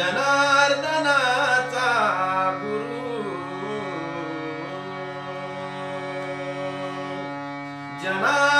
जनार्दनाचा गुरु. जनार्दनाचा